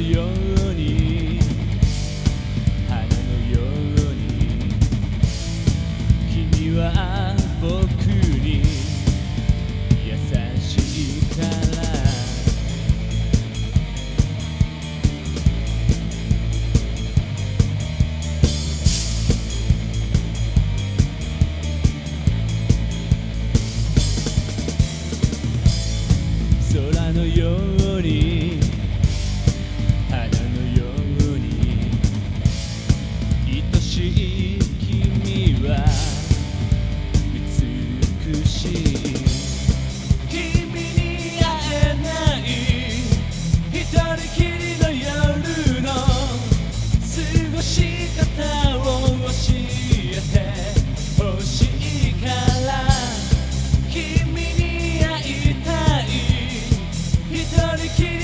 ように花のように君は僕に優しいから空のように dedicated.